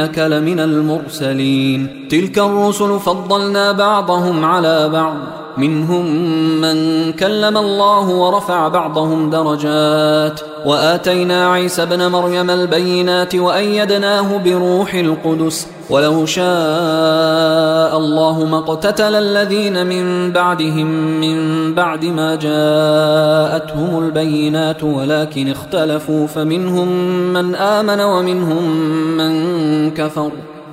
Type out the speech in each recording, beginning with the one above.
إنك لمن المرسلين. تلك الرسل فضلنا بعضهم على بعض. منهم من كلم الله ورفع بعضهم درجات وآتينا عيسى ابن مريم البينات وأيدناه بروح القدس ولو شاء الله ما اقتتل الذين من بعدهم من بعد ما جاءتهم البينات ولكن اختلفوا فمنهم من آمن ومنهم من كفر.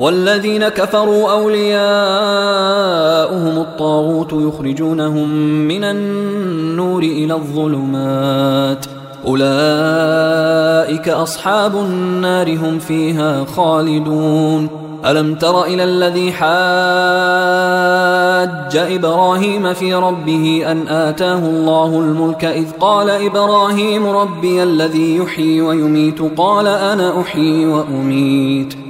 والذين كفروا أولياؤهم الطاغوت يخرجونهم من النور إلى الظلمات. أولئك أصحاب النار هم فيها خالدون. ألم تر إلى الذي حاج إبراهيم في ربه أن آتاه الله الملك إذ قال إبراهيم ربي الذي يحيي ويميت قال أنا أحيي وأميت.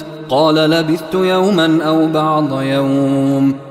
قال لبثت يوما أو بعض يوم.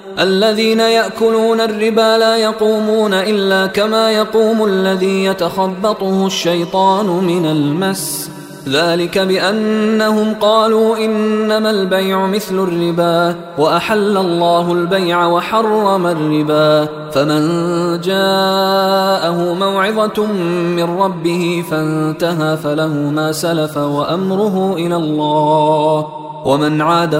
الذين يأكلون الربا لا يقومون إلا كما يقوم الذي يتخبطه الشيطان من المس. ذلك بأنهم قالوا إنما البيع مثل الربا وأحل الله البيع وحرم الربا. فمن جاءه موعظة من ربه فانتهى فله ما سلف وأمره إلى الله. ومن عاد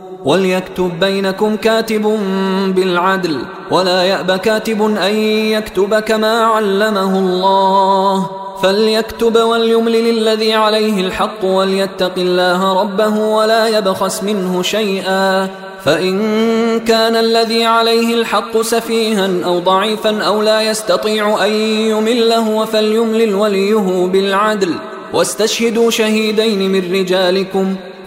وليكتب بينكم كاتب بالعدل ولا يأب كاتب أن يكتب كما علمه الله. فليكتب وليملل الذي عليه الحق وليتق الله ربه ولا يبخس منه شيئا. فإن كان الذي عليه الحق سفيها أو ضعيفا أو لا يستطيع أن يمله فليملل وليه بالعدل. واستشهدوا شهيدين من رجالكم.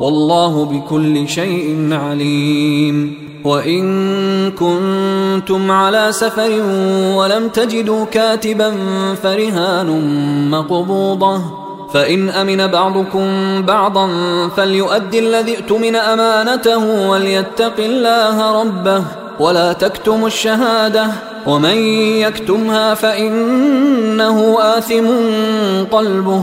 والله بكل شيء عليم. وإن كنتم على سفر ولم تجدوا كاتبا فرهان مقبوضة. فإن أمن بعضكم بعضا فليؤدي الذي ائتمن أمانته وليتق الله ربه ولا تكتموا الشهادة. ومن يكتمها فإنه آثم قلبه.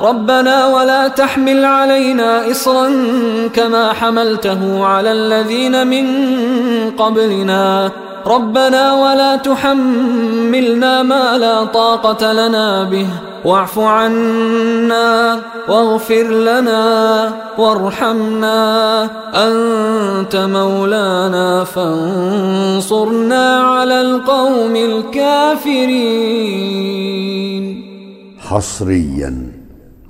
ربنا ولا تحمل علينا إصرا كما حملته على الذين من قبلنا. ربنا ولا تحملنا ما لا طاقة لنا به. واعف عنا واغفر لنا وارحمنا. أنت مولانا فانصرنا على القوم الكافرين. حصريا.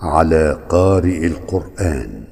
على قارئ القرآن.